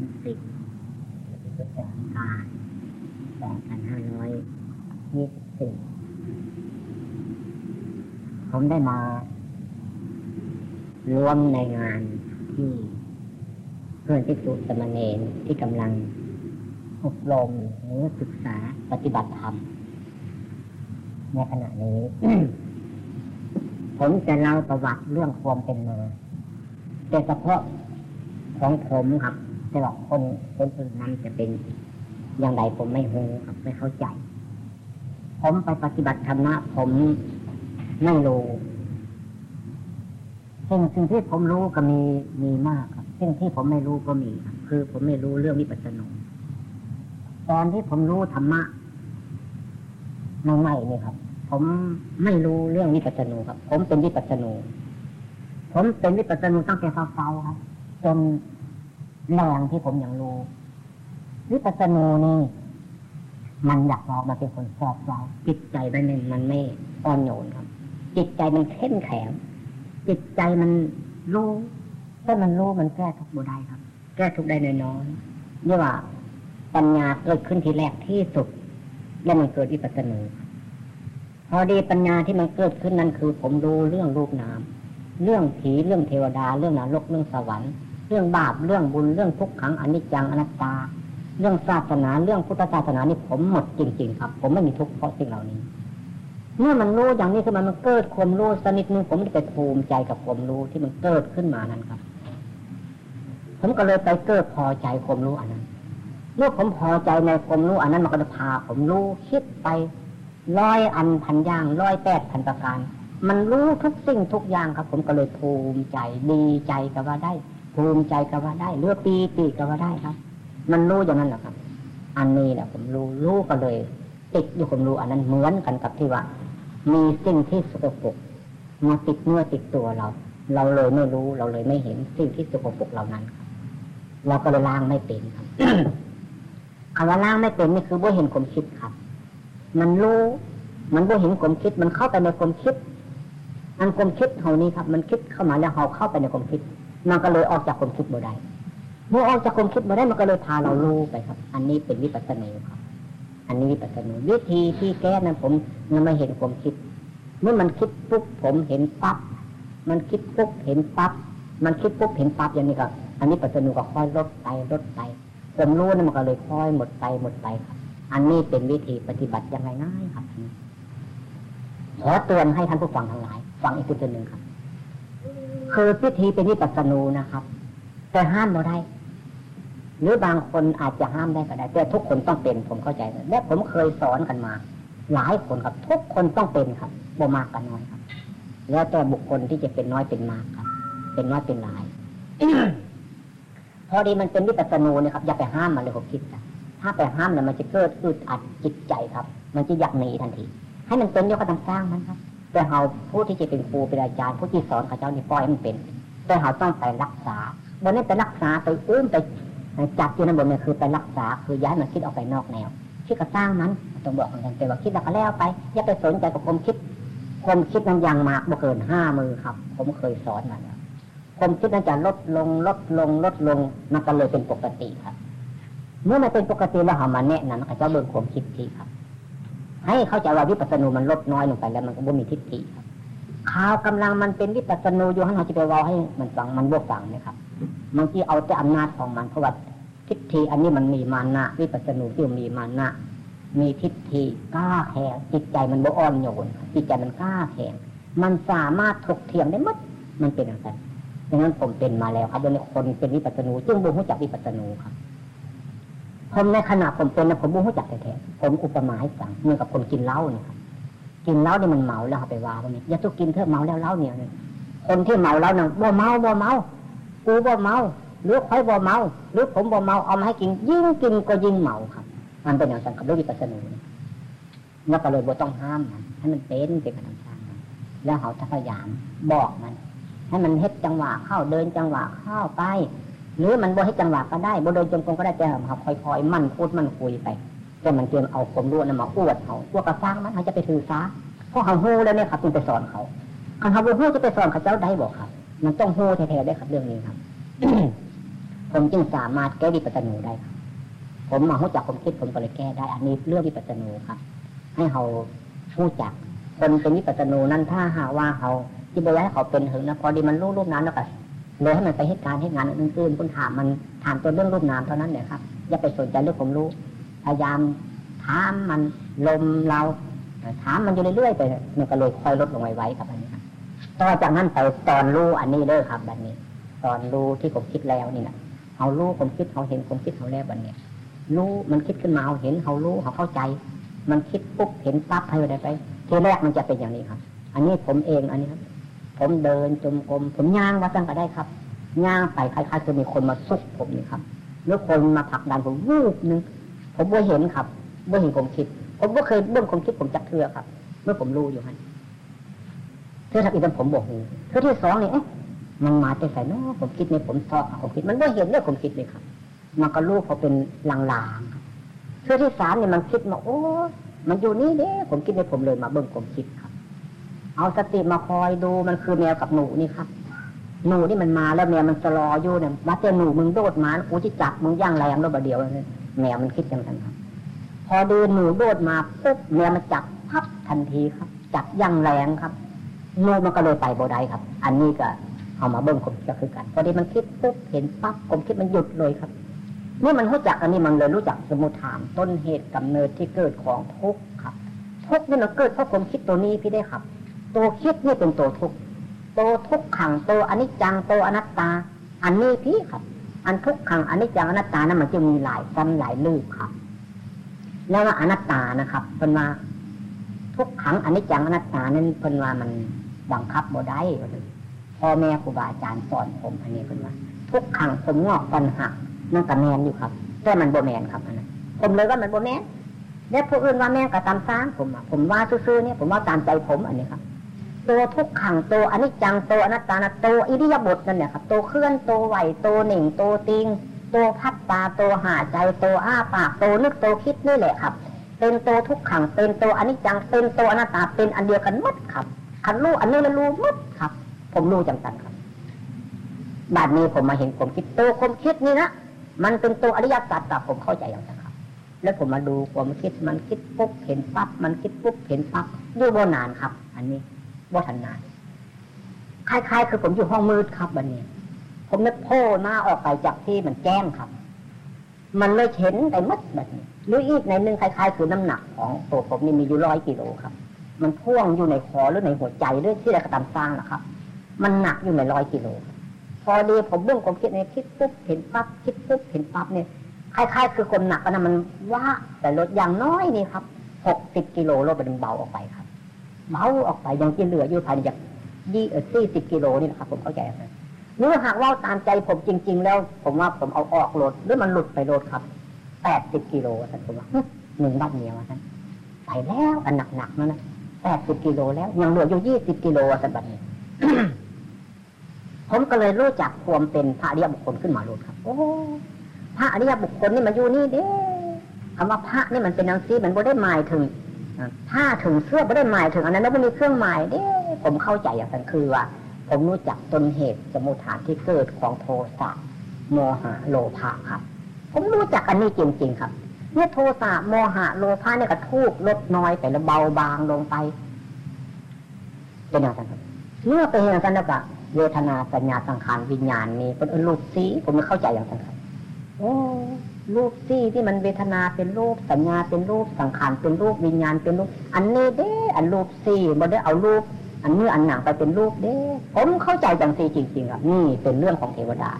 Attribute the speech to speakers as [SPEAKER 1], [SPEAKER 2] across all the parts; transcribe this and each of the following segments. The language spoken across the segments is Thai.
[SPEAKER 1] ามสิบพฤศจิกาสองพันห้าร้อยยี่สิบสี่ผมได้มาร่วมในงานที่เพื่อนที่สุสมณเณรที่กำลังอบรมหรือศึกษาปฏิบัติธรรมในขณะนี้ ผมจะเล่าประวัติเรื่องความเป็นมาแต่เฉพาะของผมครับ แต่ว่าคนคนอื่นนั้นจะเป็นอย่างไรผมไม่รู้ครับไม่เข้าใจ ผมไปปฏิบัติธรรมะผมไม่รู้สิ่งสิ่งที่ผมรู้ก็มีมีมากครับสิ่งที่ผมไม่รู้ก็มีครับคือผมไม่รู้เรื่องวิปัสสนาตอนที่ผมรู้ธรรมะใหม่ๆนี่ครับ ผมไม่รู้เรื่องวิปัสสนูครับ ผมเป็นวิปัสสนูผมเป็นวิปัสสนูตั้งแต่เฝ้าๆครับจน แรงที่ผมยังรู้วิปัสสนูนี่ มันอยากเรามาเป็นคนสอบเราจิตใจมันมันไม่อ่อนโยนครับ จิตใจมันเข้มแข็งจิตใจมันรู้ถ้ามันรู้มันแก้ทุกบุได้ครับ แก้ทุกได้น้อยๆนี่ว่า ปัญญาเกิดขึ้นทีแรกที่สุด แล้วมันเกิดวิปัสสนูพอดีปัญญาที่มันเกิดขึ้นนั้นคือ ผมรู้เรื่องรูปนามเรื่องผีเรื่องเทวดา เรื่องนรกเรื่องสวรรค์ เรื่องบาปเรื่องบุญเรื่องทุกขังอนิจจังอนัตตา เรื่องศาสนาเรื่องพุทธศาสนานี่ผมหมดจริง ๆ ครับ ผมไม่มีทุกข์เพราะสิ่งเหล่านี้ เมื่อมันรู้อย่างนี้คือมันมันเกิดความรู้สนิดนึงผมจะไปภูมิใจกับความรู้ที่มันเกิดขึ้นมานั้นครับ ผมก็เลยไปเกิดพอใจความรู้อันนั้นเมื่อผมพอใจในความรู้อันนั้นมันก็จะพาผมรู้คิดไปร้อยอันพันอย่างร้อยแปดพันประการ มันรู้ทุกสิ่งทุกอย่างครับ ผมก็เลยภูมิใจดีใจกับว่าได้ ภูมิใจกับว่าได้เลือกปีติกับว่าได้ครับ มันรู้อย่างนั้นแหละครับ อันนี้แหละผมรู้รู้ก็เลย ติดอยู่ผมรู้อันนั้นเหมือนกันกับที่ว่า มีสิ่งที่สกปรกมาติดเนื้อติดตัวเรา เราเลยไม่รู้เราเลยไม่เห็นสิ่งที่สกปรกเหล่านั้นเราก็เลยล้างไม่เป็นครับคำว่าล้างไม่เป็นนี่คือบ่เห็นความคิดครับ มันรู้ มันบ่เห็นความคิด มันเข้าไปในความคิดอันความคิดเฮานี้ครับ มันคิดเข้ามาแล้วเฮาเข้าไปในความคิด มันก็เลยออกจากความคิดบ่ได้เมื่อออกจากความคิดบ่ได้มันก็เลยพาเรารู้ไปครับ อันนี้เป็นวิปัสสนาครับ อันนี้วิปัสสนาวิธีที่แก้นั้นผมยังไม่เห็นความคิด เมื่อมันคิดปุ๊บผมเห็นปั๊บมันคิดปุ๊บเห็นปั๊บมันคิดปุ๊บเห็นปั๊บอย่างนี้ก็อันนี้ปัสสนาก็ค่อยลดไปลดไปผมรู้นะมันก็เลยค่อยหมดไปหมดไปครับ อันนี้เป็นวิธีปฏิบัติยังไงง่ายครับขอเตือนให้ท่านผู้ฟังทั้งหลาย ฟังอีกตัวหนึ่งครับ คือพิธีเป็นวิปัสสนูนะครับ แต่ห้ามเราได้ หรือบางคนอาจจะห้ามได้ก็ได้ แต่ทุกคนต้องเป็นผมเข้าใจและผมเคยสอนกันมา หลายคนครับ ทุกคนต้องเป็นครับบ่มากกันน้อยครับ แล้วแต่บุคคลที่จะเป็นน้อยเป็นมากครับ เป็นน้อยเป็นหลายพอดีมันเป็นวิปัสสนูเนี่ยครับอย่าไปห้ามมันเลยผมคิดนะถ้าไปห้ามเนี่ยมันจะเกิดอึดอัดจิตใจครับ มันจะอยากหนีทันที ให้มันเป็นเดียวก็ต้องสร้างมันครับ แต่เราผู้ที่จะเป็นครูเป็นอาจารย์ผู้ที่สอนข้าเจ้านี่ปล่อยมันเป็น แต่เราต้องไปรักษาบนนี้ไปรักษาไปอุ้มไปจับอยู่ในบนนี่คือไปรักษาคือย้ายมันคิดออกไปนอกแนวคิดก็สร้างมันต้องบอกเหมือนกันแต่ว่าคิดแล้วก็แล้วไป อย่าไปสนใจกับความคิดความคิดนั้นยังมากบ่เกินห้ามือครับ ผมเคยสอนมาแล้วความคิดนั้นจะลดลงลดลงลดลงมันก็เลยเป็นปกติครับ เมื่อมันเป็นปกติแล้วเรามาแนะนำข้าเจ้าเบิ่งความคิดทีครับ ให้เข้าใจว่าวิปัสสนูมันลดน้อยลงไปแล้วมันก็บ่มีทิฏฐิครับข่าวกำลังมันเป็นวิปัสสนูอยู่ให้เราจะไปว่าให้มันฟังมันบวกฟังนะครับบางทีเอาแต่อำนาจของมันเพราะว่าทิฏฐิอันนี้มันมีมานะวิปัสสนูที่มีมานะมีทิฏฐิกล้าแข็งจิตใจมันบ่อ่อนโยนจิตใจมันกล้าแข็งมันสามารถถกเถียงได้หมดมันเป็นอย่างไรดังนั้นผมเป็นมาแล้วครับโดยคนเป็นวิปัสสนูจึงบุหูจักวิปัสสนูครับ ผมในขณะผมเป็นนะผมบุหูจักแท้ๆผมอุปมาให้ฟังเหมือนกับคนกินเหล้าเนี่ยครับกินเหล้าเนี่ยมันเมาแล้วไปว่าพวกนี้อย่าต้องกินเถอะเมาแล้วเหล้าเนี่ยคนที่เมาแล้วเนี่ยบ่เมาบ่เมากูบ่เมาหรือใครบ่เมา หรือผมบ่เมาเอามาให้กิน ยิ่งกินก็ยิ่งเมาครับ มันเป็นอย่างนั้นกับเรื่องวิปัสสนูแล้วก็เลยบ่ต้องห้ามมันให้มันเป็นเป็นธรรมชาติแล้วเขาพยายามบอกมัน ให้มันเฮ็ดจังหวะเข้าเดินจังหวะเข้าไป หรือมันบ่ให้จังหวะก็ได้บ่เดินจงกรมก็ได้แต่เขาค่อยๆมั่นพูดมั่นคุยไปจนมันเตรียมเอาความรู้นั้นมาอวดเขาพวกกระฟังมันเขาจะไปถือซาเพราะเขาโหแล้วเนี่ยครับจึงไปสอนเขาคันเขาโหจะไปสอนเขาเจ้าได้บอกครับ มันต้องโหแท้ๆได้ครับเรื่องนี้ครับผมจึงสามารถแก้วิปัสสนูได้ครับผมมาหู้จักผมคิดผมก็เลยแก้ได้ อันนี้เรื่องวิปัสสนูครับ ให้เขาหู้จักคนเป็นวิปัสสนูนั้นถ้าหาว่าเขาที่บอกให้เขาเป็นหึงนะพอดีมันรู้รูปน้ำแล้วก็ เลยให้มันไปเหตุการณ์เหตุงานอื่นๆคุณถามมันถามตัวเรื่องรูปน้ำเท่านั้นเลยครับ อย่าไปสนใจเรื่องผมรู้ พยายามถามมันลมเราถามมันอยู่เรื่อยๆไปมันก็เลยค่อยลดลงไว้ๆครับอันนี้ครับต่อจากนั้นไปตอนรู้อันนี้เด้อครับแบบนี้ ตอนรู้ที่ผมคิดแล้วนี่นะเขารู้ผมคิดเขาเห็นผมคิดเขาแล้วแบบนี้รู้มันคิดขึ้นมาเขาเห็นเขารู้เขาเข้าใจ มันคิดปุ๊บเห็นปั๊บให้ได้ไปทีแรกมันจะเป็นอย่างนี้ครับ อันนี้ผมเองอันนี้ครับ ผมเดินจมกรมผมย่างว่าตั้งก็ได้ครับย่างไปคล้ายๆจะมีคนมาซุกผมนี่ครับหรือคนมาผลักดันผมวูบนึงผมว่าเห็นครับว่าเห็นผมคิด ผมว่เคยเบื้องความคิดผมจักเทือครับ เมื่อผมรู้อยู่ฮันเทือทักอีกผมบอกหูเทือที่สองนี่เอ๊ะมันมาแต่ใส่เนาะผมคิดในผมซอกผมคิด มันว่าเห็นเรื่องผมคิดเลยครับ มันก็รู้พอเป็นลางๆครับเทือที่สามเนี่ยมันคิดมาโอ้มันอยู่นี่เด้ผมคิดในผมเลยมาเบื้องความคิดค เอาสติมาคอยดูมันคือแมวกับหนูนี่ครับ หนูนี่มันมาแล้วแมวมันจะรออยู่เนี่ยว่าเจอหนูมึงโดดมากูจะจับมึงย่างแรงแล้วบะเดียวเลยแมวมันคิดอย่างนั้นครับ พอดูหนูโดดมาปุ๊บแมวมันจับพับทันทีครับ จับย่างแรงครับหนูมันก็เลยไปโบได้ครับ อันนี้ก็เอามาเบิ้งผมก็คือกันพอดีมันคิดปุ๊บเห็นปั๊บผมคิดมันหยุดเลยครับเมื่มันรู้จักอันนี้มันเลยรู้จักสมุทฐานต้นเหตุกำเนิดที่เกิดของทุกข์ครับทุกข์นี่มันเกิดเพราะผมคิดตัวนี้พี่ได้ครับ ตัวคิดนี่เป็นตัวทุกข์ตัวทุกขังตัวอนิจจังตัวอนัตตา อันนี้พี่ครับ อันทุกขังอนิจจังอนัตตานั้นมันจะมีหลายซ้ำหลายลืบครับ แล้วว่าอนัตตานะครับเป็นว่าทุกขังอนิจจังอนัตตานั้นเป็นว่ามันบังคับบ่ได้พ่อแม่ครูบาอาจารย์สอนผมอันนี้เป็นว่า ทุกขังผมงอกปัญหานั่นกับแมนอยู่ครับแต่มันโบแมนครับอันนั้นผมเลยว่ามันโบแมนแล้วผู้อื่นว่าแม่ก็ตามซ้างผมผมว่าซื่อๆเนี่ยผมว่าตามใจผมอันนี้ครับ ตัวทุกขังตัวอนิจจังตัวอนัตตานะตัวอิริยาบถนั่นเนี่ยครับตัวเคลื่อนตัวไหวตัวหนึ่งตัวติงตัวพัดตาตัวหาใจตัวอ้าปากตัวนึกตัวคิดนี่แหละครับ เป็นตัวทุกขังเป็นตัวอนิจจังเป็นตัวอนัตตาเป็นอันเดียวกันมัดครับคันรู้อันนี้แล้วรู้มัดครับ ผมรู้จังสันครับบัดนี้ผมมาเห็นผมคิดตัวความคิดนี่นะมันเป็นตัวอริยสัจแต่ผมเข้าใจอย่างนั้นครับ แล้วผมมาดูความคิดมันคิดปุ๊บเห็นปั๊บมันคิดปุ๊บเห็นปั๊บอยู่บนานครับ อันนี้ ว่าทันนานคล้ายๆ คือผมอยู่ห้องมืดครับวันนี้ ผมนึกโผล่หน้าออกไปจากที่มันแจ้งครับ มันเลยเห็นไปมัดแบบนี้หรืออีกในหนึ่งคล้ายๆ คือน้ำหนักของตัวผมนี่มีอยู่ร้อยกิโลครับ มันพ่วงอยู่ในคอหรือในหัวใจหรือที่เรกระทำสร้างนะครับ มันหนักอยู่ในร้อยกิโล พอดีผมเบื้องความคิดในคิดปุ๊บเห็นปั๊บคิดปุ๊บเห็นปั๊บเนี่ยคล้ายๆ คือคนหนักนะมันว่าแต่ลดอย่างน้อยนี่ครับหกสิบกิโลลดไปเป็นเบาออกไปครับ เบาออกไปยังที่เหลืออยู่ภายในจากยี่สี่สิบกิโลนี่นะครับผมเข้าใจนะหรือหากว่าตามใจผมจริง ๆ แล้ว ผมว่าผมเอาออกรถหรือมันหลุดไปรถครับแปดสิบกิโลท่านผมว่าหนึ่งบ้านเมียวท่านไปแล้วอันหนักๆนั่นนะแปดสิบกิโลแล้ว ยังเหลืออยู่ยี่สิบกิโลท่านบัดนี้ผมก็เลยรู้จักความเป็นพระอริยบุคคลขึ้นมาลุครับ โอ้พระอริยบุคคลนี่มาอยู่นี่เด้คำว่าพระนี่มันเป็นนังซีมันไม่ได้หมายถึง ถ้าถึงเสื้อไม่ได้หมายถึงอันนั้นแล้วไม่มีเครื่องหมายเด้ผมเข้าใจอย่างนั้นคือว่า ผมรู้จักต้นเหตุสมุทฐานที่เกิดของโทสะโมหะโลภะครับ ผมรู้จักอันนี้จริง ๆ ครับเมื่อโทสะโมหะโลภะเนี่ยก็ทุกลดน้อยไปแล้วเบาบางลงไปเป็นอย่างนั้นเมื่อเป็นอย่างนั้นแล้วก็เวทนาสัญญาสังขารวิญญาณนี่เป็นรูปสีผมไม่เข้าใจอย่างนั้นครับโอ้ รูปสีที่มันเวทนาเป็นรูปสัญญาเป็นรูปสังขารเป็นรูปวิญญาณเป็นรูป อันนี้เด้อันรูปสีมันได้เอารูป อันเนื้ออันหนังไปเป็นรูปเด้ ผมเข้าใจจังสีจริงๆอะนี่เป็นเรื่องของเทวดา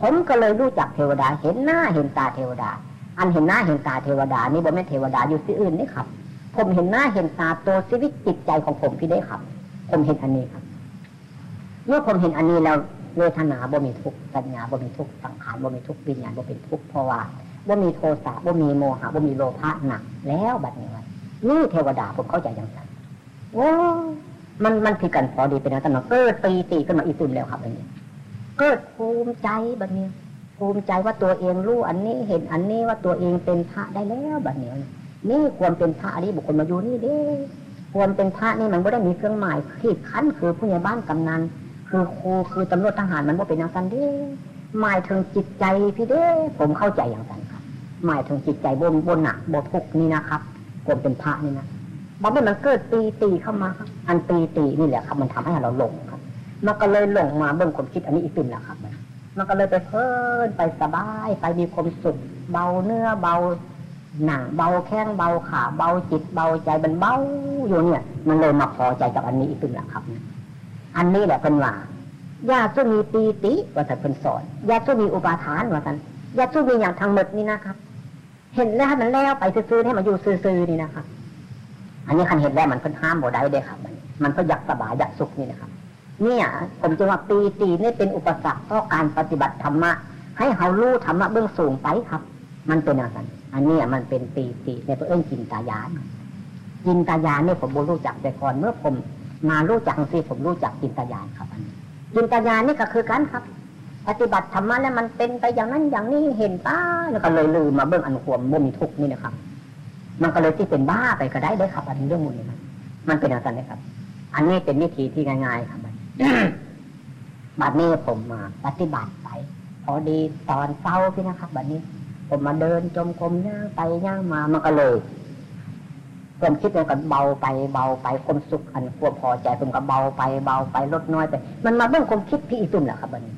[SPEAKER 1] ผมก็เลยรู้จักเทวดา เห็นหน้าเห็นตาเทวดา อันเห็นหน้าเห็นตาเทวดา นี่บ่แม่เทวดาอยู่ที่อื่นนี่ครับ ผมเห็นหน้าเห็นตาตัวชีวิตจิตใจของผมพี่ได้ครับ ผมเห็นอันนี้ครับ เมื่อผมเห็นอันนี้แล้วเวทนาบ่มีทุกสัญญาบ่มีทุกสังขารบ่มีทุกวิญญาณบ่เป็นทุกเพราะว่า บ่ามีโทสะบ่ามีโมหะบ่ามีโลภะหนักแล้วบัดนี้ว่านี่เทวดาผมเข้าใจอย่างนั้นโอ้มันมันผิดกันพอดีเป็นอะไรกันเกิดปีตีขึ้นมาอีตุนแล้วครับอันนี้เกิดภูมิใจบัดนี้ภูมิใจว่าตัวเองรู้อันนี้เห็นอันนี้ว่าตัวเองเป็นพระได้แล้วบัดนี้นี่ควรเป็นพระอันนี้บุคคลมาอยู่นี่เด้ควรเป็นพระนี่มันไม่ได้มีเครื่องหมายขีดขั้นคือผู้ใหญ่บ้านกำนันคือครูคือตำรวจทหารมันว่าเป็นอย่างนั้นเด้หมายถึงจิตใจพี่เด้ผมเข้าใจอย่างนั้น หมายถึงจิตใจบนบนหนักบนทุกนี่นะครับผมเป็นพระนี่นะบางทีมันเกิดตีตีเข้ามาครับ อันตีตีนี่แหละครับ มันทำให้เราหลงครับ มันก็เลยหลงมาเบื้องความคิดอันนี้อีกตึงแหละครับ มันก็เลยไปเพลินไปสบายไปมีความสุขเบาเนื้อเบาหนังเบาแข้งเบาขาเบาจิตเบาใจมันเบาอยู่เนี่ย มันเลยมาพอใจกับอันนี้อีกตึงแหละครับ อันนี้แหละเป็นว่าญาติมีปีติว่าท่เป็นสอนญาติมีอุปาทานว่าท่านญาติมีอย่างทางหมดนี่นะครับ เห็นแล้วมันแล้วไปซื้อให้มาอยู่ซื้อๆนี่นะครับอันนี้คันเห็นแล้วมันเพิ่นห้ามบ่ได้เด้ครับ มันมันก็อยากสบายอยากสุขนี่นะครับ เนี่ย ผมจึงว่าปีตินี่เป็นอุปสรรคต่อการปฏิบัติธรรมะให้เขารู้ธรรมะเบื้องสูงไปครับ มันเป็นอย่างนั้นอันนี้มันเป็นปีติในตัวเองจินตายานจินตายานเนี่ยผมรู้จักแต่ก่อนเมื่อผมมารู้จักสิผมรู้จักจินตายานครับอันนี้จินตายานนี่ก็คือกันครับ ปฏิบัติธรรมะแล้วมันเป็นไปอย่างนั้นอย่างนี้เห็นป้าแล้วก็เลยลืมมาเบื้องอันควมบ่มีทุกนี่นะครับ มันก็เลยที่เป็นบ้าไปก็ได้ได้ครับอันนี้เรื่องมูลนี้มันเป็นอย่างนั้นเลยครับ อันนี้เป็นวิธีที่ง่าย ๆ ครับบัดนี้ผมมา ปฏิบัติไปพอดีตอนเช้าพี่นะครับบัดนี้ ผมมาเดินจมกรมย่างไปย่างมามันก็เลยความคิดมันก็เบาไปเบาไปความสุขอันควบพอใจผมก็เบาไปเบาไปลดน้อยไป มันมาเบื้องความคิดพี่อีตุ่มแหละครับบัดนี้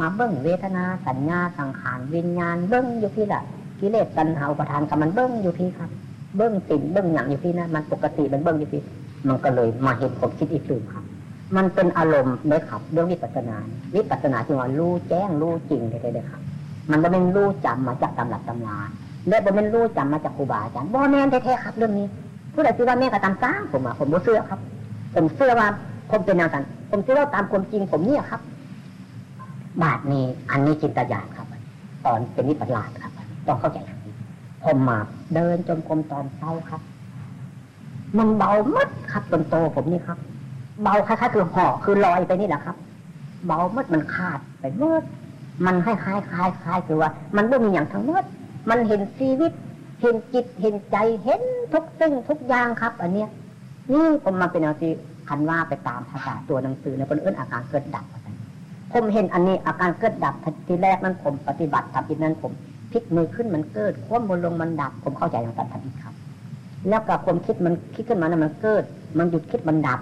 [SPEAKER 1] มาเบื้องเวทนาสัญญาสังขารวิญญาณเบื้องอยู่พี่ละกิเลสตัณหาอุปทานกับมันเบื้องอยู่พี่ครับ เบื้องติ่นเบื้องอย่างอยู่พี่นะมันปกติมันเบื้องอยู่พี่มันก็เลยมาเห็นความคิดอีกตุ่มครับ มันเป็นอารมณ์เลยครับเรื่องวิปัสสนาวิปัสสนาจึงว่ารู้แจ้งรู้จริงเลยเลยครับ มันไม่เป็นรู้จำมาจากตำรับตำราและบ่เป็นรู้จำมาจากครูบาอาจารย์บ่แม่นแท้ๆครับ เรื่องนี้ผู้ใดที่ว่าแม่ก็ตามสร้างผมอะผมบ่เชื่อครับ ผมเชื่อว่าผมเป็นอย่างนั้นผมเชื่อว่าตามความจริงผมเนี่ยครับ บาทนี้อันนี้จินตญาณครับ ตอนเป็นนิพพานครับ ต้องเข้าใจอย่างนี้ผมมาเดินจมกรมตอนเช้าครับ มันเบามัดครับจนโตผมนี่ครับ เบาคล้ายๆคือห่อคือลอยไปนี่แหละครับ เบามัดมันขาดไปเมื่อมันคล้ายคล้ายคล้ายคล้ายคือว่า มันไม่มีอย่างทั้งหมดมันเห็นชีวิต เห็นจิตเห็นใจเห็นทุกสิ่งทุกอย่างครับ อันเนี้ยนี่ผมมาเป็นอาที่คันว่าไปตามภาษาตัวหนังสือในคนอื่นอาการเกิดดับ ผมเห็นอันนี้อาการเกิดดับทีแรกนั้นผมปฏิบัติทำอีกนั้นผมพลิกมือขึ้นมันเกิดคว่ำบนลงมันดับ ผมเข้าใจอย่างนั้นทันทีครับ แล้วกับความคิดมันคิดขึ้นมานั้นมันเกิด มันหยุดคิดมันดับ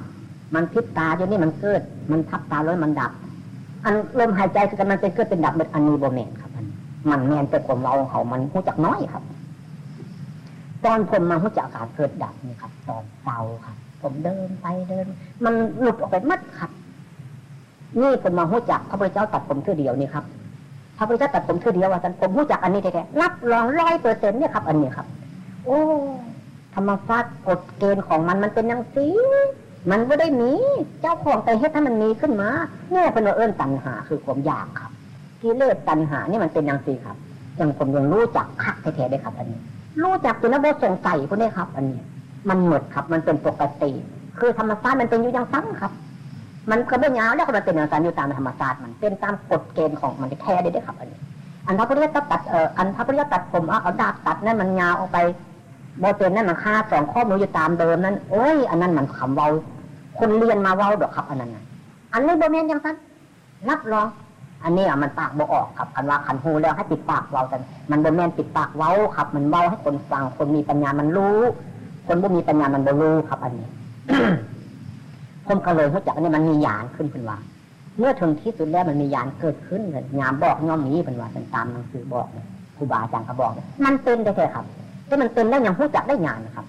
[SPEAKER 1] มันพิบตาจนนี่มันเกิด มันทับตาแล้วมันดับ อันลมหายใจคือกันมันเป็นเกิดเป็นดับเป็นอันนี้โบเมนครับ มันมันแมนแต่ความเราเขามันหูจักน้อยครับตอนผมมาหูจักอาการเกิดดับนี่ครับ ตอนเศร้าครับ ผมเดินไปเดิน มันหลุดออกไปมัดครับ นี่ผมมาหู้จักพระพุทธเจ้าตัดผมเท่าเดียวนี่ครับพระพุทธเจ้าตัดผมเท่าเดียวว่าท่านผมหู้จักอันนี้แท้ๆรับรองร้อยเปอร์เซ็นต์เนี่ยครับ อันนี้ครับ โอ้ธรรมชาติกฎเกณฑ์ของมันมันเป็นย่างสีมันไม่ได้มี เจ้าของแต่เฮ็ดให้มันมีขึ้นมาเนี่ยเป็นเอื้นตัณหาคือความอยากครับกิเลสตัณหานี่มันเป็นย่างสีครับอย่างผมยังรู้จักคักแท้ๆได้ครับ อันนี้ รู้จักจนแล้วสงสัยพวกนี้ครับ อันนี้ มันหมดครับ มันเป็นปกติ คือธรรมชาติมันเป็นอยู่ย่างซ้ำครับ มันก็ไม่ยาวแล้วก็มันเป็นอย่างนั้นอยู่ตามธรรมชาติมันเป็นตามกฎเกณฑ์ของมันแท้ได้ด้วยครับ อันนี้ อันพระพุทธเจ้าตัดเอ่ออันพระพุทธเจ้าตัดผมเอาดาบตัดนั่นมันยาวออกไปโบเตนนั่นมันค่าสองข้อมืออยู่ตามเดิมนั้นโอ้ยอันนั้นมันคำเว้าคนเรียนมาเว้าดอกครับ อันนั้นนะอันนี้โบเมนยังสั้นรับรอง อันนี้อะมันปากบ่ออกครับคันว่าคันหูแล้วให้ปิดปากเว้ากันมันโบแมนปิดปากเว้าครับ มันเว้าให้คนฟังคนมีปัญญามันรู้ คนบ่มีปัญญามันบ่รู้ครับ อันนี้ ผมก็เลยรู้จักอันนี้มันมียานขึ้นเป็นว่า เมื่อถึงที่สุดแล้วมันมียานเกิดขึ้นเลยยามบอกย่อมมีเป็นว่าเป็นตามหนังสือบอกเลยครูบาอาจารย์ก็บอกมันเป็นได้แค่ครับที่มันเป็นได้ยังรู้จักได้ยานนะครับ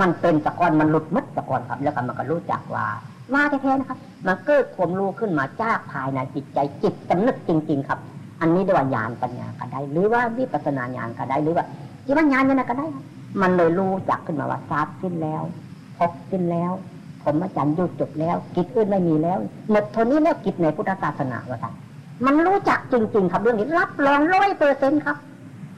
[SPEAKER 1] มันเป็นตะกอนมันหลุดมัดตะกอนครับ แล้วก็มันก็รู้จักว่าว่าแท้ๆนะครับมันเกิดความรู้ขึ้นมาจากภายในจิตใจจิตสำนึกจริง ๆ ครับ อันนี้เรียกว่าญาณปัญญาก็ได้ หรือว่าวิปัสสนาญาณก็ได้ หรือว่าจิตวิญญาณยังไงก็ได้ มันเลยรู้จักขึ้นมาว่าทราบสิ้นแล้วพบสิ้นแล้ว ผมอาจารย์ยุดจบแล้ว กิจอื่นไม่มีแล้วหมดทนนี้แล้วกิจในพุทธศาสนาว่าท่านมันรู้จักจริง ๆ ครับเรื่องนี้รับรองร้อยเปอร์เซ็นต์ครับ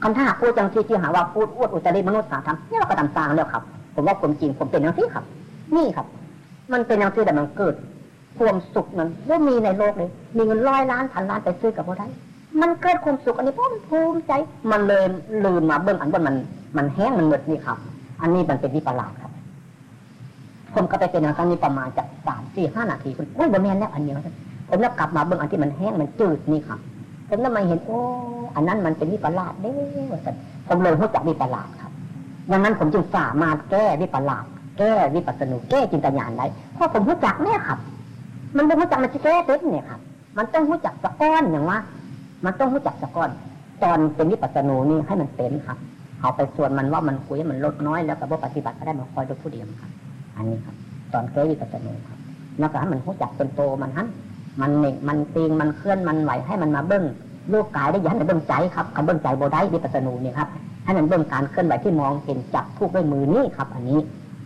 [SPEAKER 1] คำถ้าพูดจังที่ที่หาว่าพูดอวดอุตริมนุษย์สาธรรมนี่เราก็ตามตางแล้วครับ ผมว่าความจริงผมเป็นอย่างที่ครับ นี่ครับ มันเป็นอย่างที่แต่มันเกิดความสุขนั้นไม่มีในโลกเลย มีเงินร้อยล้านพันล้านไปซื้อกับพวกได้มันเกิดความสุขอันนี้เพราะมันภูมิใจ มันเลยลืมมาเบื้องอันว่ามัน มันแห้งมันหมดนี่ครับ อันนี้มันเป็นที่ปลาดครับ ผมก็ไปเป็นอย่างนี้ประมาณจากสามสี่ห้านาทีคุณโอ้ยบะแมนแล้วอันเดียวผมแล้วกลับมาเบื้องอันที่มันแห้งมันจืดนี่ครับผมนั่นมาเห็นโอ้อันนั้นมันเป็นวิปลาสเด้ผมเลยรู้จักวิปลาสครับ ดังนั้นผมจึงสามารถแก้วิปลาสแก้วิปัสสนุแก้จินตญาณได้เพราะผมรู้จักเนี่ยครับ มันไม่รู้จักมันจะแก้เป็นเนี่ยครับ มันต้องรู้จักสะก้อนอย่างว่า มันต้องรู้จักสะก้อน ตอนเป็นวิปัสสนูนี่ให้มันเป็นครับเอาไปส่วนมันว่ามันคุยมันลดน้อยแล้วกับว่าปฏิบัติก็ได้มาคอยดูผู้เดียวครับ อันนี้ครับ ตอนแก้วิปัสสนูครับแล้วก็ให้มันรู้จักเป็นโตมันฮันมันเน่งมันตีงมันเคลื่อนมันไหวให้มันมาเบิ้งรูปกายได้ยันในเบิ้งใจครับคำเบิ้งใจโบได้วิปัสสนูนี่ครับให้มันเบิ้งการเคลื่อนไหวที่มองเห็นจับทุกด้วยมือนี่ครับ อันนี้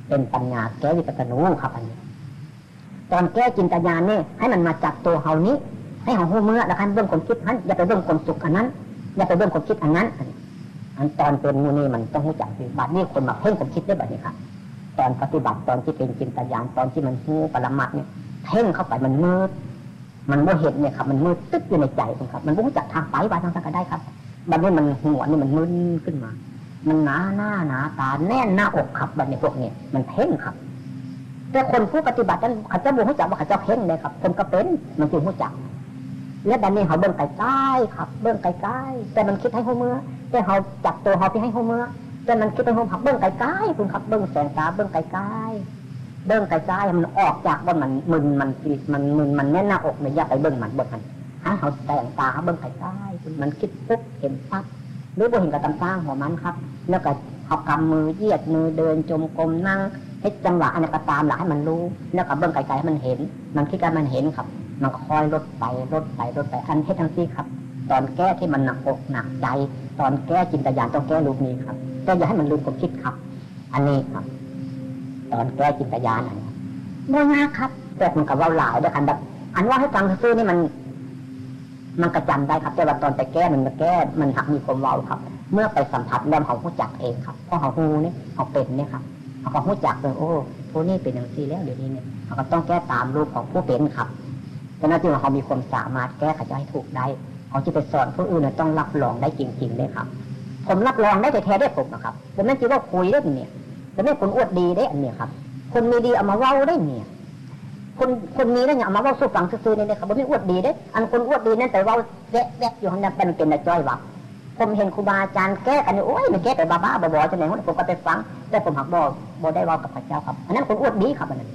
[SPEAKER 1] เป็นปัญญาแก้วิปัสสนูครับ อันนี้ ตอนแก้จินตญาณเนี่ยให้มันมาจับตัวเฮานี้ ให้เฮาหูเมื่อแล้วคันเบิ้งคนคิดนั้นอย่าไปเบิ้งคนสุขอันนั้นอย่าไปเบิ้งคนคิดอันนั้นอันตอนเป็นมูนี่มันต้องรู้จักสิบัดนี้คนมาเพ่งคนคิดได้แบบนี้ครับ ตอนปฏิบัติตอนที่เป็นจินตญาณตอนที่มันหูปรมัดเนี่ยเพ่งเข้าไปมันมืด มันโมเห็นเนี่ยครับ มันมืดตึ๊บอยู่ในใจครับ มันรู้จักทางไปว่าทางทางก็ได้ครับบัดนี้มันหัวนี่มันมึนขึ้นมา มันหนาหน้าหนาตาแน่นหน้าอกครับบัดนี้พวกนี้มันเพ่งครับแต่คนผู้ปฏิบัตินั้นเขาจะบูรู้จักว่าเขาจะเพ่งเลยครับคนก็เป็นมันจึงรู้จัก และบัดนี้เขาเบิ่งไกลๆครับ เบิ่งไกลๆแต่มันคิดให้หัวมือแต่เขาจับตัวเขาไปให้หัวมือ แต่มันคิดให้หัวผักเบิ่งไกลๆคุณครับเบิ่งแสงตาเบิ่งไกลๆเบิ่งไกลๆมันออกจากว่ามันมึนมันมันมึนมันแน่นหน้าอกเนี่ยอย่าไปเบิ่งมันเบิ่งมันฮะเขาแสงตาเขาเบิ่งไกลๆมันคิดปุ๊บเห็นปั๊บหรือบ่เห็นกับตำสร้างหัวมันครับ แล้วก็เขากำมือเยียดมือเดินจมกรมนั่งให้จังหวะอันนี้ก็ตามหลักให้มันรู้ แล้วก็เบิ่งไกลๆให้มันเห็น มันคิดกันมันเห็นครับ มันคอยลดไปลดไปลดไปอันเฮ็ดทั้งที่ครับ ตอนแก้ที่มันหนักอกหนักใจ ตอนแก้จินตญาณต้องแก้รูปนี้ครับ ก็อย่าให้มันลืมความคิดครับ อันนี้ครับ ตอนแก้จินตญาณอันนี้ไม่ยากครับแต่มันกับว่าหลายด้วยกันแบบอันว่าให้ฟังซื่อนี่มัน มันกระจำได้ครับแต่ว่าตอนไปแก้มันมาแก้มันหักมีความเว้าครับ เมื่อไปสัมผัสแล้วเขาหู้จักเองครับเพราะเขาหูนี่เขาเป็นเนี่ยครับเขาก็หู้จักเลยโอ้ผู้นี้เป็นอย่างที่แล้วเดี๋ยวนี้เนี่ยเขาก็ต้องแก้ตามรูปของผู้เป็นครับฉะนั้นจึงเขามีความสามารถแก้ไขให้ถูกได้เขาจะไปสอนผู้อื่นต้องรับรองได้จริงๆเลยครับ ผมรับรองได้แท้ๆได้ผมนะครับผมนั่นจีว่าคุยได้เนี่ยแต่ไม่คนอวดดีได้อันเนี้ยครับคนมีดีเอามาเว้าได้เนี่ยคนคนมีได้เนี่ยเอามาเว้าสู้ฟังซื่อๆเนี่ยครับผมไม่อวดดีได้อันคนอวดดีนั่นแต่เว้าแวะๆอยู่ข้างนั้นเป็นเป็นจ้อยวักผมเห็นครูบาอาจารย์แก้กันโอ้ยมันแก้แต่บ้าๆบอๆจะไหนผมก็ไปฟังแต่ผมหักบอบอได้ว้ากับพระเจ้าครับ อันนั้นคนอวดดีครับอันนั้น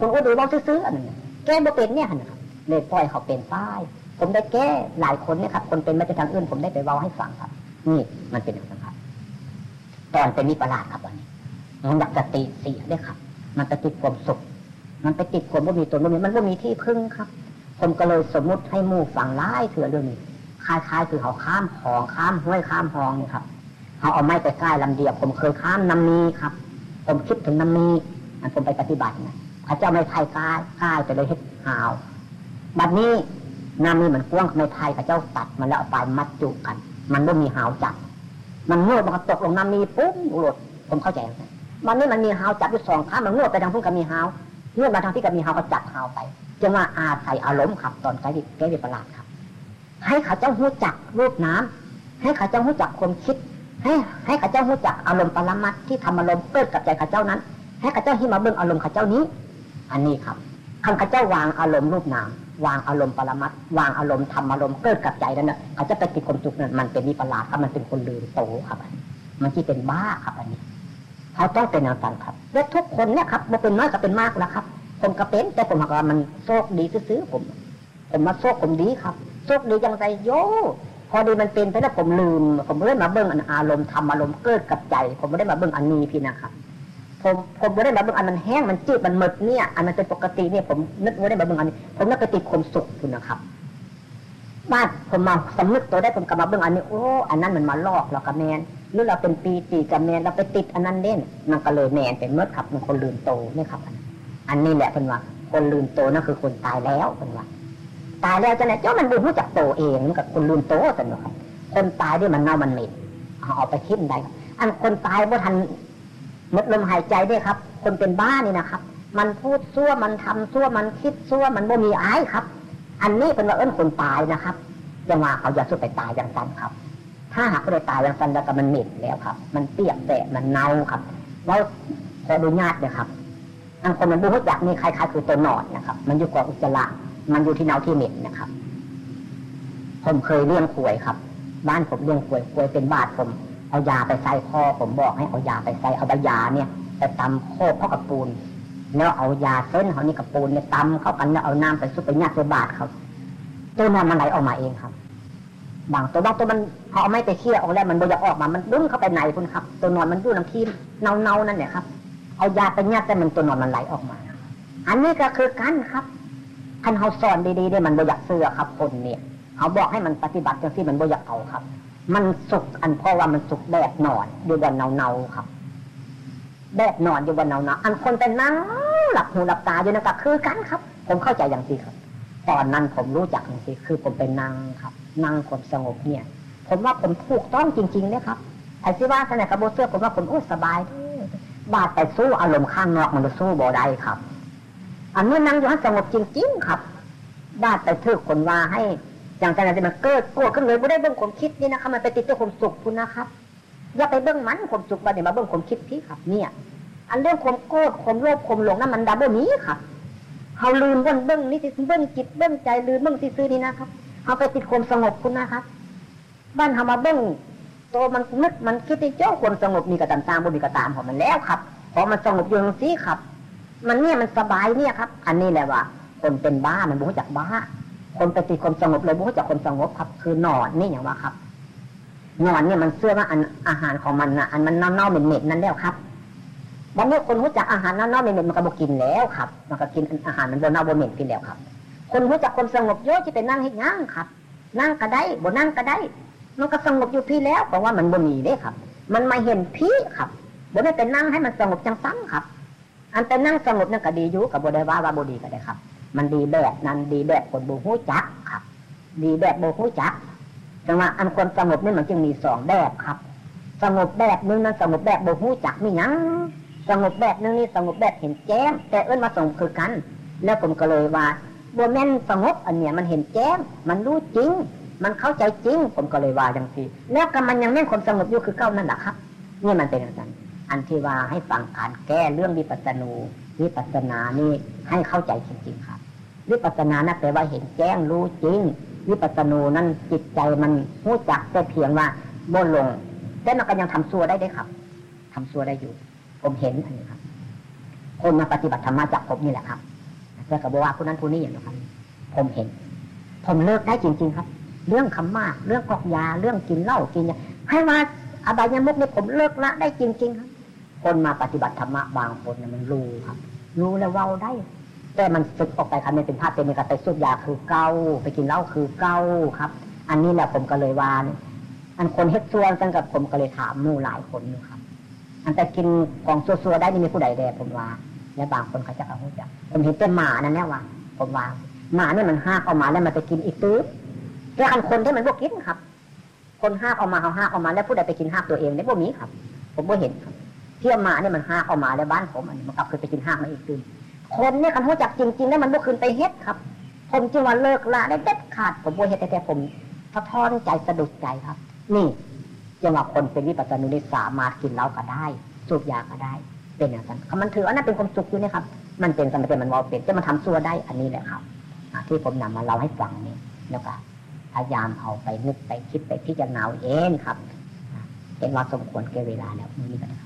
[SPEAKER 1] คนอวดดีว้าซื่อๆอันนั้นแก้บ่เป็นเนี่ยนะครับเลยปล่อยเขาเป็นป้าย ผมได้แก้หลายคนเนี่ยครับคนเป็นมาจากทางอื่นผมได้ไปเว้าให้ฟังครับ นี่มันเป็นอย่างนั้นครับ ตอนเป็นมีประลาดครับวันนี้มันอยากจะติเสียด้วยครับ มันไปติดความสุข มันไปติดความว่ามีตัวนี้มันว่ามีที่พึ่งครับ ผมก็เลยสมมุติให้มู่ฟังร้ายเถื่อเรื่องนี้คล้ายๆคือเขาข้ามคลองข้ามห้วยข้ามคลองนี่ครับเขาเอาไม้ไปใกล้ลำเดียบผมเคยข้ามน้ำมีครับ ผมคิดถึงน้ำมีอันผมไปปฏิบัตินะพระเจ้าไม่ไทยกล้ายกล้ายไปเลยเฮ็ดหาว บัดนี้น้ำมีเหมันกว้างไม่ไทยพระเจ้าตัดมันแล้วเอาไปมัดจุกัน มันไม่มีหาวจับ มันงวดมันก็ตกลงน้ำมีปุ๊บหลุดผมเข้าใจแล้วมันนี่มันมีหาวจับอยู่สองข้างมันงวดไปทางพุ่งกับมีหาวงวดมาทางที่กับมีหาวก็จับหาวไปจึงว่าอาศัยอารมณ์ขับตอนใกล้ใกล้ประหลาดครับ ให้ข้าเจ้าหู้จักรูปน้ำให้ข้าเจ้าหู้จักความคิด ให้ให้ข้าเจ้าหู้จักอารมณ์ปรมัตที่ทำอารมณ์เกิดกับใจข้าเจ้านั้น ให้ข้าเจ้าที่มาเบิ่งอารมณ์ข้าเจ้านี้ อันนี้ครับคำข้าเจ้าวางอารมณ์รูปนาม วางอารมณ์ปรมัตวางอารมณ์ทำอารมณ์เกิดกับใจนั่นนะเขาจะไปติดความสุขนั้นมันเป็นวิปลาสครับมันเป็นคนลืมโตครับมันที่เป็นบ้าครับอันนี้เขาต้องเป็นอย่างนั้นครับ และทุกคนเนี่ยครับมันเป็นน้อยก็เป็นมากแล้วครับผมก็เป็นแต่ผมว่ามันโชคดีซื้อผม ผมมาโชคผมดีครับโชคดีจังใจโยพอดีมันเป็นไปแล้วผมลืม ผมไม่ได้มาเบิ่งอันอารมณ์ทำอารมณ์เกิดกับใจ ผมไม่ได้มาเบิ่งอันนี้พี่นะครับ ผมผมไม่ได้มาเบิ่งอันมันแห้งมันจืดมันหมดเนี่ยอันมันเป็นปกติเนี่ยผมนึกไม่ได้มาเบิ่งอันนี้ผมนึกไปติความสุขคุณนะครับบ้านผมมาสำนึกตัวได้ผมกลับมาเบิ่งอันนี้โอ้อันนั้นมันมาลอกเรากับแมนหรือเราเป็นปีตีกับแมนเราไปติดอันนั้นเล่นมันก็เลยแมนเป็นเมื่อขับมันคนลืมโตนี่ครับ อันนี้แหละเป็นว่า คนลืมโตนั่นคือคนตายแล้วเป็นว่าตายแล้วจะไหนเจ้ามันบุญรู้จักโตเองกับคนลืมโตสนุกครับคนตายด้วยมันเน่ามันเหม็นเอาไปคิดได้อันคนตายว่าทัน หมดลมหายใจด้วยครับ คนเป็นบ้านี่นะครับ มันพูดซั่วมันทำซั่วมันคิดซั่วมันบ่มีอายครับ อันนี้เป็นว่าเอิ้นคนตายนะครับยังว่าเขาอย่าสู้ไปตายอย่างนั้นครับ ถ้าหากไม่ได้ตายอย่างนั้นแล้วก็มันเหม็นแล้วครับ มันเปียกแตะมันเน่าครับ แล้วขอดูญาตินะครับอันคนมันบูรู้จักนี่คล้ายๆคือตัวหนอนนะครับ มันอยู่กว่าอุจจาระมันอยู่ที่เน่าที่เหม็นนะครับ ผมเคยเลี้ยงขวยครับ บ้านผมเลี้ยงขวยขวยเป็นบาทผม เอายาไปใส่พ่อผมบอกให้เอายาไปใส่เอาใบยาเนี่ยไปตำโคกเข้ากับปูน แล้วเอายาเส้นเขานี่กับปูนเนี่ยตำเข้ากันแล้วเอาน้ำไปซุปไปยัดใส่บาทครับตัวนอนมันไหลออกมาเองครับบางตัวบางตัวมันเขาเอาไม่ไปเคี่ยวออกแล้วมันบอยากออกมา มันดุ้นเข้าไปไหนคุณครับ ตัวนอนมันดูน้ำทีมเนาเนาๆนั่นแหละครับ เอายาไปยัดแต่มันตัวนอนมันไหลออกมา อันนี้ก็คือกันครับท่านเขาสอนดีๆเนี่ยมันบอยากเสื้อครับคนเนี่ยเขาบอกให้มันปฏิบัติจังที่มันบอยากเอาครับ มันสุกอันเพราะว่ามันสุกแบบนอนอยู่บนเนาเนาๆครับแบบนอนอยู่บนเนาเนาๆอันคนเป็นนั่งหลับหูหลับตาอยู่นั่นก็คือกันครับ ผมเข้าใจอย่างที่ครับ ตอนนั้นผมรู้จักอย่างที่คือผมเป็นนั่งครับนั่งความสงบเนี่ย ผมว่าผมถูกต้องจริงๆเลยครับไอ้ที่ว่าท่านไหนกระโบเสื้อผมว่าผมโอ้สบายเด้อบาดไปสู้อารมณ์ข้างนอกมันจะสู้บ่ได้ครับ อันนี้นั่งอยู่ให้สงบจริงๆครับบาดไปถือคนว่าให้ อย่างแต่ละที่มันเกิดโกรธขึ้นเลยไม่ได้เบิ่งความคิดนี่นะครับมันไปติดตัวความสุขคุณนะครับอย่าไปเบิ่งมันความสุขบัดเนี่ยมาเบิ่งความคิดพี่ครับ เนี่ย อันเรื่องความโกรธความโลภความหลงนั่นมันดับเบิลนี้ครับเขาลืมเบิ่งเบิ่งนี่สิเบิ่งจิตเบิ่งใจลืมเบิ่งซื่อนี่นะครับเขาไปติดความสงบคุณนะครับ บ้านเขามาเบิ่งตัวมันนึกมันคิดที่เจ้าความสงบมีกระตามตามบ่มีกระตามของมันแล้วครับพอมันสงบอยู่ตรงนี้ครับ มันเนี่ยมันสบายเนี่ยครับ อันนี้แหละว่าคนเป็นบ้ามันบ่รู้จักบ้า คนปติความสงบเลยบ่รู้จักความสงบครับ คือนอนนี่อย่างว่าครับนอนเนี่ยมันเชื่อว่าอันอาหารของมันนะอันมันเน่าๆเหม็นๆนั่นแล้วครับบางเมื่อคนรู้จักอาหารเน่าๆเหม็นๆมันก็บกินแล้วครับมันก็กินอาหารมันบ่เน่าบ่เหม็นกินแล้วครับ คนรู้จักความสงบเยอะที่ไปนั่งให้ย่างครับ นั่งก็ได้บ่นั่งก็ได้ มันก็สงบอยู่พี่แล้วเพราะว่ามันบ่มีเด้ครับ มันมาเห็นพี่ครับบ่ได้ไปนั่งให้มันสงบจังซ้ำครับ อันแต่นั่งสงบนั่นก็ดีอยู่กับบ่ได้ว่าว่าบ่ดีก็ได้ครับ มันดีแบบนั้นดีแบบคนบ่ฮู้จักครับ ดีแบบบ่ฮู้จักแต่ว่าอันความสงบนี่มันจึงมีสองแบบครับ สงบแบบนึงนั้นสงบแบบโบหูจักมีหยังสงบแบบนึงนี่สงบแบบเห็นแจ้ง แต่เอื้นมาส่งคือกัน แล้วผมก็เลยว่าบัวแม่นสงบอันเนี้ยมันเห็นแจ้ง มันรู้จริง มันเข้าใจจริง ผมก็เลยว่าอย่างที่แล้วก็มันยังแม่นความสงบอยู่คือเก้านั่นแหละครับนี่มันเป็นอย่างนั้นอันที่ว่าให้ฟังการแก้เรื่องวิปัสสนูวิปัสสนานี่ให้เข้าใจจริงๆครับ วิปัสสนานะแปลว่าเห็นแจ้งรู้จริงวิปัสสนูนั่นจิตใจมันรู้จักแต่เพียงว่าบ่ลงแต่มันก็ยังทำซัวได้ได้ครับทำซัวได้อยู่ ผมเห็นอันนี้ครับ คนมาปฏิบัติธรรมะจากผมนี่แหละครับแต่กับว่าผู้นั้นผู้นี้อย่างนี้ครับ ผมเห็น ผมเลิกได้จริง ๆ ครับ เรื่องคำมาก เรื่องกอกยา เรื่องกินเหล้ากินยาให้มาอบายมุกเนี่ยผมเลิกละได้จริง ๆ ครับ คนมาปฏิบัติธรรมะบางคนเนี่ยมันรู้ครับ รู้แล้วเว้าได้ แต่มันสึกออกไปครับมันเป็นภาพเป็นกระไปสูบยาคือเก้า ไปกินเหล้าคือเก้าครับ อันนี้แหละผมก็เลยว่านอันคนเฮ็ดส่วนกันกับผมก็เลยถามมู่หลายคนอยู่ครับ อันแต่กินของซัวๆได้นี่มีผู้ใดแดผมว่าและบางคนเขาจะเอาหูจักผมเห็นเป็นหมานั่นแน่ว่าผมว่าหมาเนี่ยมันห้าเอามาแล้วมันไปกินอีกตื้อแต่อันคนที่มันพวกกินครับ คนห้าเอามาเอาห้าเอามาแล้วผู้ใดไปกินห้าตัวเองเนี่ยพวกนี้ครับ ผมไม่เห็นครับเที่ยวหมาเนี่ยมันห้าเอามาแล้วบ้านผมอันนี้มันกลับคืนไปกินห้ามาอีกตื้อ คนเนี่ยคันรู้จักจริงๆแล้มันบ่คืนไปเฮ็ดครับ ผมจึงว่าเลิกละได้เด็ดขาดผมบ่เฮ็ดแต่ผมสะท้อนใจสะดุดใจครับ นี่จังหวะคนเป็นวิปัสสนุนี่สามารถกินเหล้าก็ได้ สูบยาก็ได้ เป็นอย่างนั้นคำมันถือว่านั่นเป็นความสุขอยู่นะครับ มันเป็นสมัยเป็นมันวอลเป็นจะมาทำซัวได้อันนี้แหละครับที่ผมนำมาเล่าให้ฟังนี่แล้วก็พยายามเอาไปนึกไปคิดไปพิจารณาเองครับ เป็นว่าสมควรแก่เวลาแล้วนี่ก็นะครับ